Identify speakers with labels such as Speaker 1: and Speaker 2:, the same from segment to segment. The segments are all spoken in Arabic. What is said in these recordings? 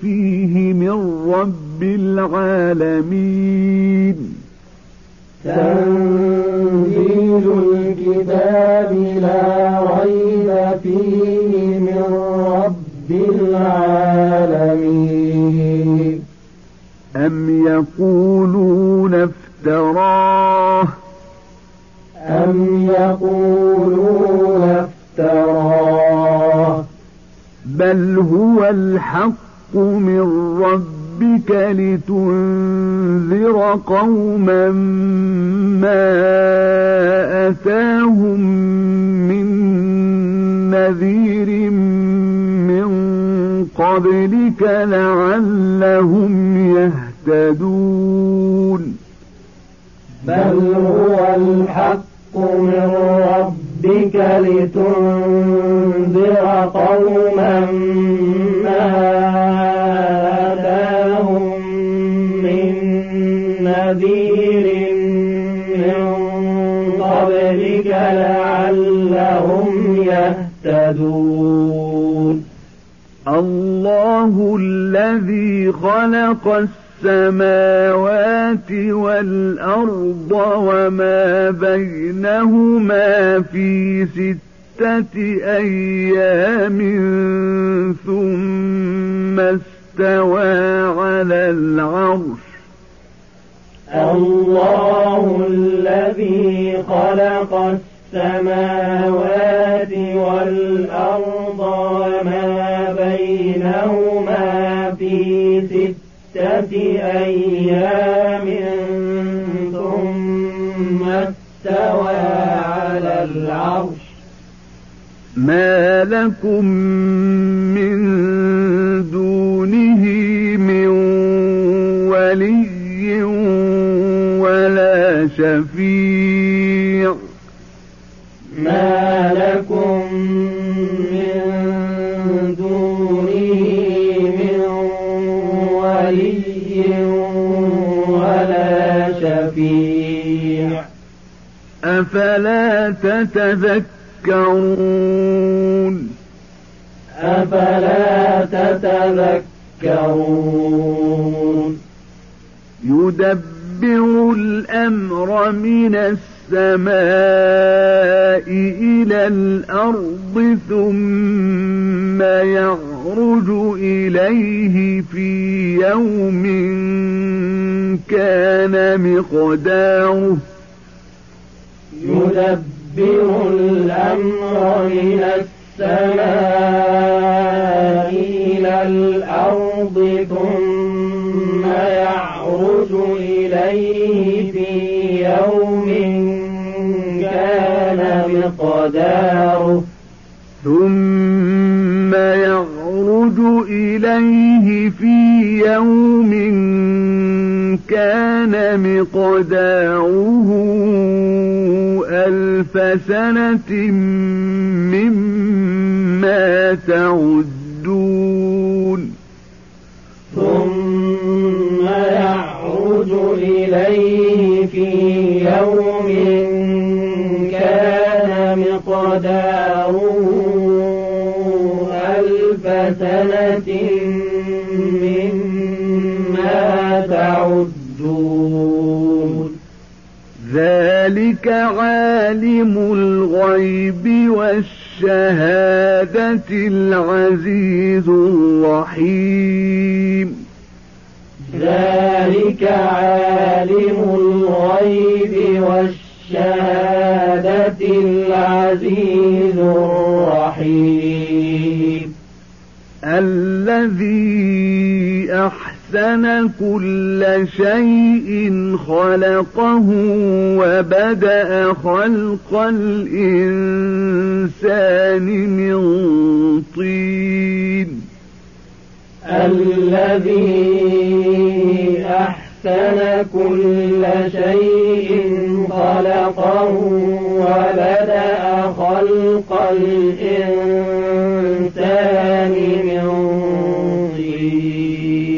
Speaker 1: فيه من رب العالمين
Speaker 2: تنزيل الكتاب لا ريب فيه من رب العالمين
Speaker 1: أم يقولون افتراه
Speaker 2: أم يقولون افتراه
Speaker 1: بل هو الحق من ربك لتنذر قوما ما أتاهم من نذير من قبلك لعلهم يهتدون.
Speaker 2: بل هو الحق من ربك لتنذر قوما ما
Speaker 1: خلق السماوات والأرض وما بينهما في ستة أيام ثم استوى على العرش.
Speaker 2: الله الذي خلق السماوات والأرض وما بينهما أيام ثم استوى على العرش.
Speaker 1: ما لكم من دونه من ولي ولا شفيع. أفلا تتذكرون؟
Speaker 2: أفلا تتذكرون؟
Speaker 1: يدبر الأمر من السماء إلى الأرض ثم يعرج إليه في يوم كان مقداره.
Speaker 2: يدبر الأمر من السماء إلى الأرض ثم يعرج إليه في يوم كان مقداره.
Speaker 1: ثم يعرج إليه في يوم كان مقداره ألف سنة مما تعدون.
Speaker 2: ثم يعرج إليه
Speaker 1: ذلك عالم الغيب والشهادة العزيز الرحيم.
Speaker 2: ذلك عالم الغيب والشهادة العزيز الرحيم.
Speaker 1: الذي أحسن كل شيء خلقه وبدأ خلق الإنسان من طين.
Speaker 2: الذي أحسن كل شيء خلقه وبدأ خلق الإنسان من طين.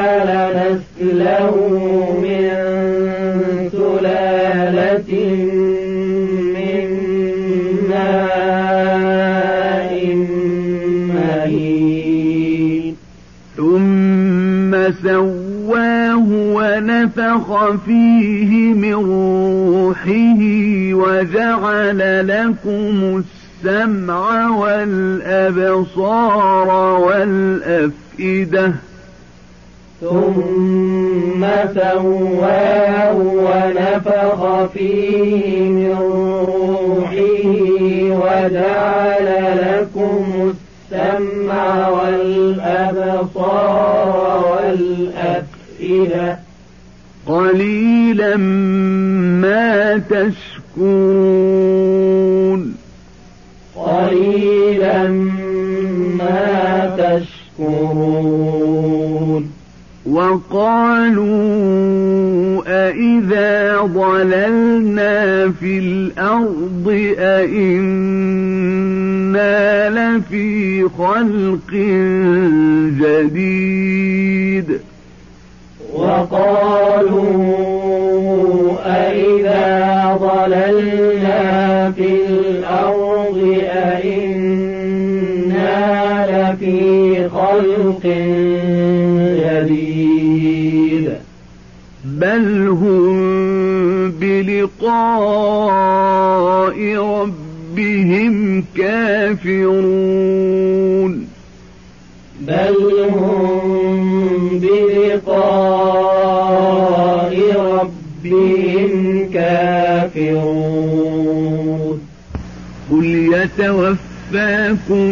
Speaker 1: ثم سواه ونفخ فيه من روحه وجعل لكم السمع والأبصار والأفئدة.
Speaker 2: ثم سواه ونفخ فيه من روحه وجعل لكم السمع والأبصار والأفئدة.
Speaker 1: قليلا ما تشكرون.
Speaker 2: قليلا ما تشكرون.
Speaker 1: وقالوا أإذا ضللنا في الأرض أإنا لفي خلق جديد
Speaker 2: وقالوا أئذا ضللنا خلق جديد
Speaker 1: بل هم بلقاء ربهم كافرون.
Speaker 2: بل هم بلقاء ربهم كافرون.
Speaker 1: قل يتوفاكم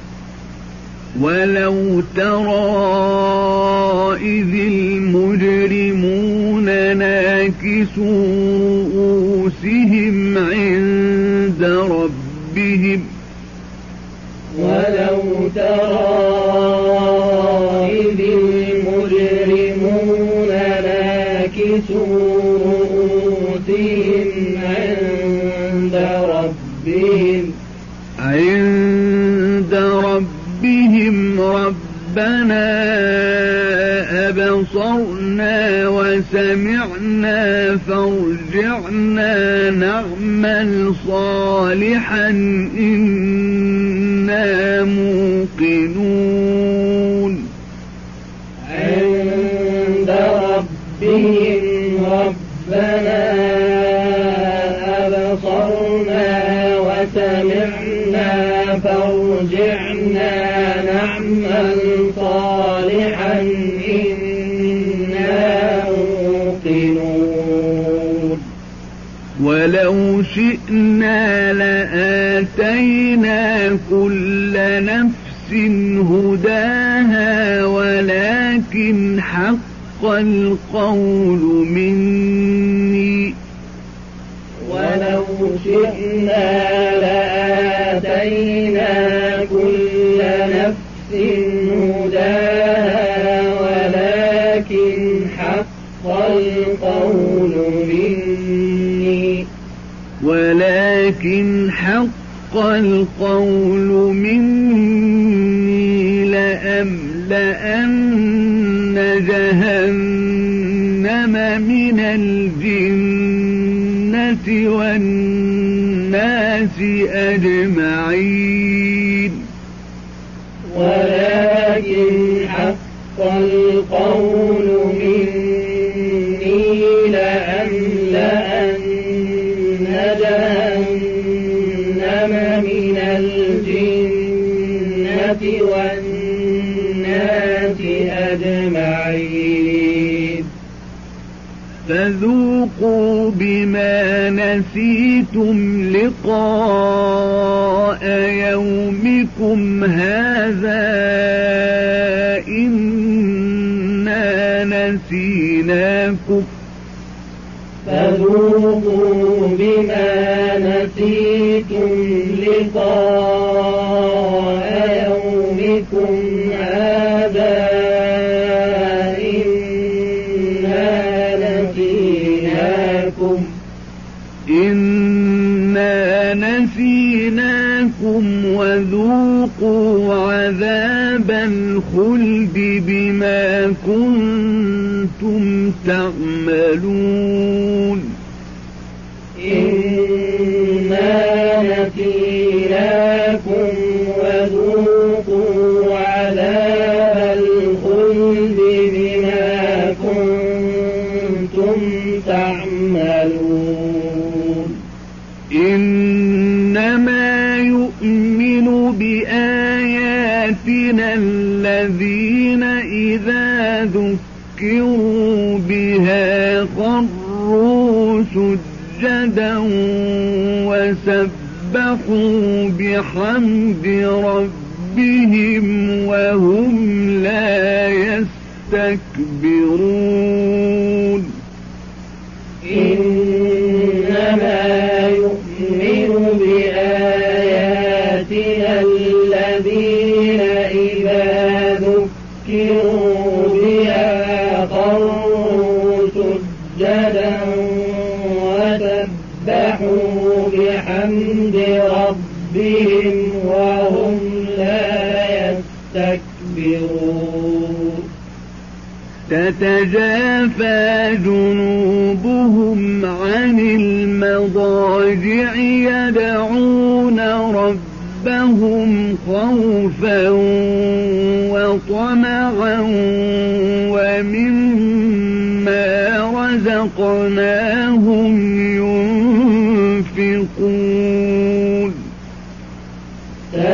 Speaker 1: ولو ترى إذ المجرمون ناكسوا رؤوسهم عند ربهم
Speaker 2: ولو ترى
Speaker 1: شئنا لآتينا كل نفس هداها ولكن حق القول مني.
Speaker 2: ولو شئنا ولكن حق القول مني
Speaker 1: لأملأن جهنم من الجنة والناس أجمعين.
Speaker 2: ولكن حق القول والناس أجمعين.
Speaker 1: فذوقوا بما نسيتم لقاء يومكم هذا إنا نسيناكم.
Speaker 2: فذوقوا بما نسيتم لقاء إنا نسيناكم
Speaker 1: وذوقوا عذاب الخلد بما كنتم تعملون.
Speaker 2: إنا نسيناكم
Speaker 1: بآياتنا الذين إذا ذكروا بها خروا سجدا وسبحوا بحمد ربهم وهم لا يستكبرون.
Speaker 2: إنما بحمد ربهم وهم لا يستكبرون.
Speaker 1: تتجافى جنوبهم عن المضاجع يدعون ربهم خوفا وطمعا ومما رزقناهم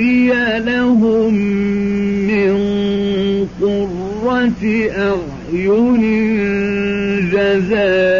Speaker 1: أخفي لهم من قرة أعين جزاء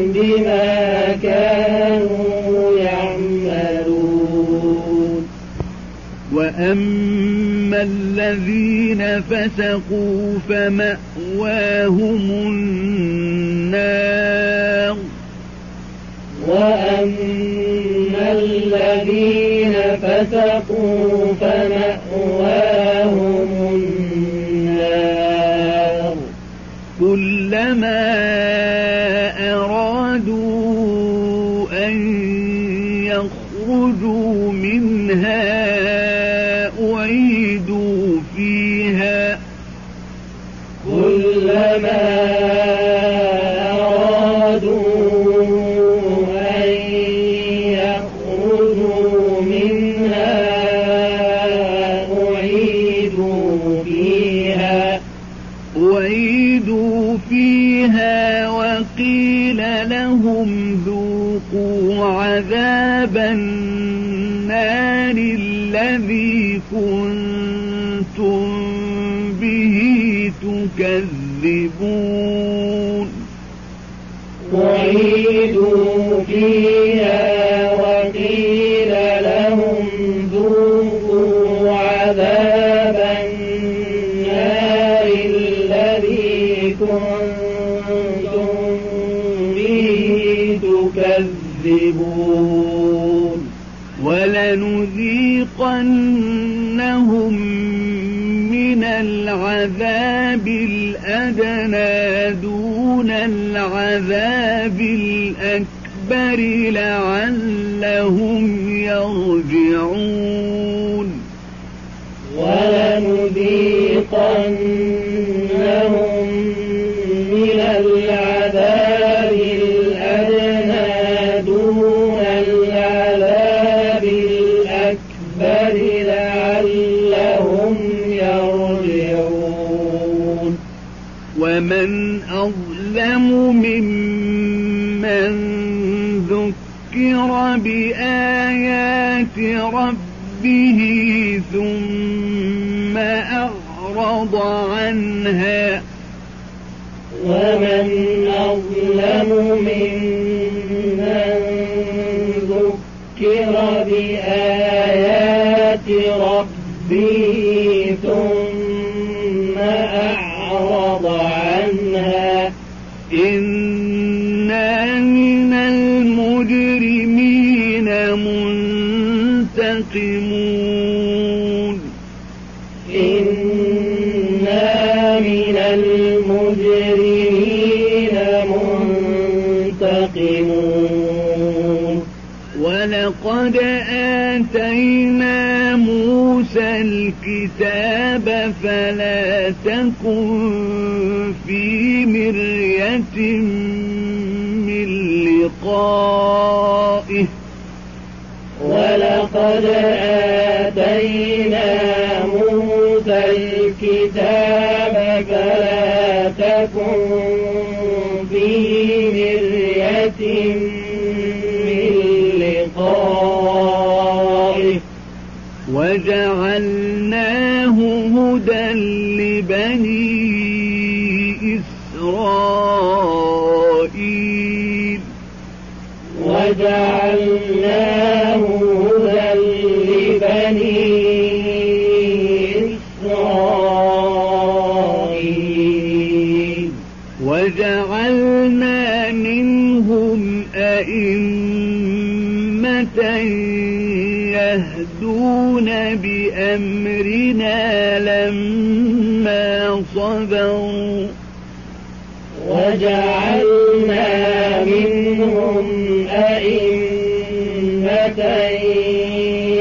Speaker 2: بما كانوا يعملون.
Speaker 1: وأما الذين فسقوا فمأواهم النار.
Speaker 2: وأما الذين فسقوا فمأواهم النار.
Speaker 1: كلما به تكذبون ولنذيقنهم من العذاب الأدنى دون العذاب الأكبر لعلهم يرجعون.
Speaker 2: ولنذيقنهم
Speaker 1: ذكر بآيات ربه ثم أعرض عنها.
Speaker 2: ومن أظلم ممن ذكر بآيات
Speaker 1: منتقمون
Speaker 2: إنا من المجرمين منتقمون.
Speaker 1: ولقد آتينا موسى الكتاب فلا تكن في مرية من لقائه.
Speaker 2: ولقد آتينا موسى الكتاب فلا تكن في مرية من لقائه
Speaker 1: وجعلناه هدى لبني إسرائيل
Speaker 2: وجعلناه
Speaker 1: بأمرنا لما صبروا
Speaker 2: وجعلنا منهم أئمة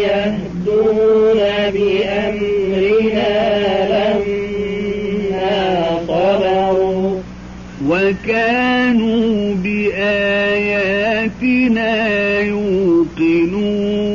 Speaker 2: يهدون بأمرنا لما صبروا
Speaker 1: وكانوا بآياتنا يوقنون.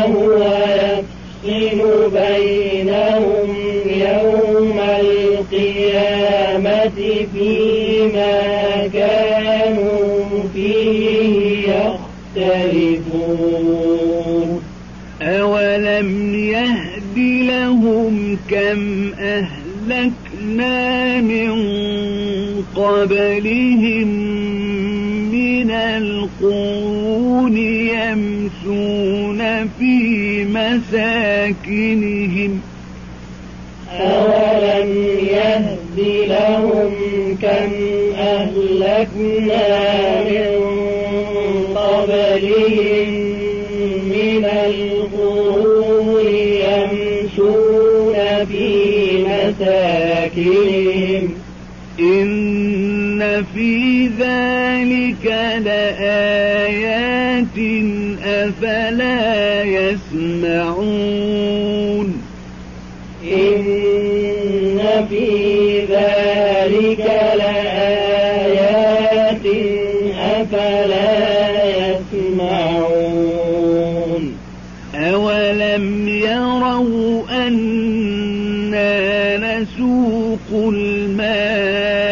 Speaker 2: فيه يختلفون.
Speaker 1: أولم يهد لهم كم أهلكنا من قبلهم من القرون يمشون في مساكنهم
Speaker 2: أولم يهد لهم كم أهلكنا مساكنهم
Speaker 1: إن في ذلك لآيات أفلا يسمعون. الماء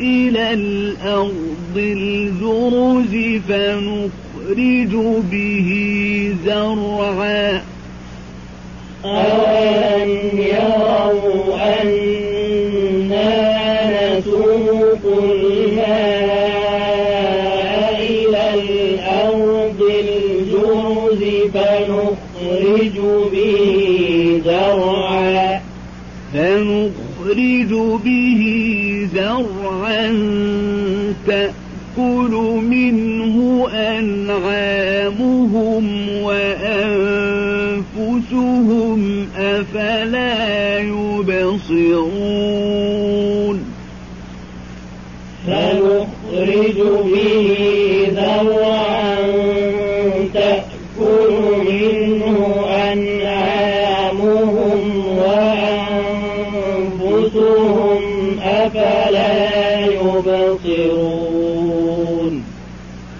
Speaker 1: إلى الأرض الجرز فنخرج به زرعا.
Speaker 2: أولم يروا أنا نسوق الماء إلى الأرض الجرز فنخرج به زرعا.
Speaker 1: فنخرج به زرعا تأكل منه أنعامهم وأنفسهم أفلا يبصرون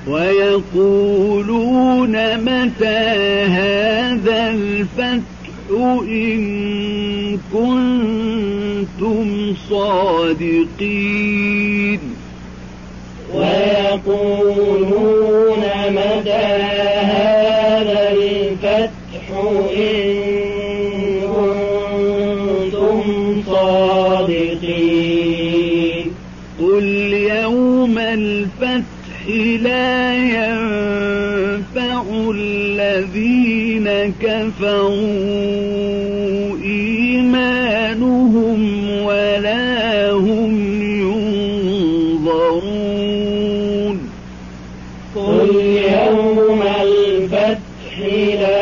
Speaker 1: ويقولون متى هذا الفتح إن كنتم صادقين؟
Speaker 2: ويقولون
Speaker 1: لا ينفع الذين كفروا إيمانهم ولا هم ينظرون.
Speaker 2: قل يوم الفتح لا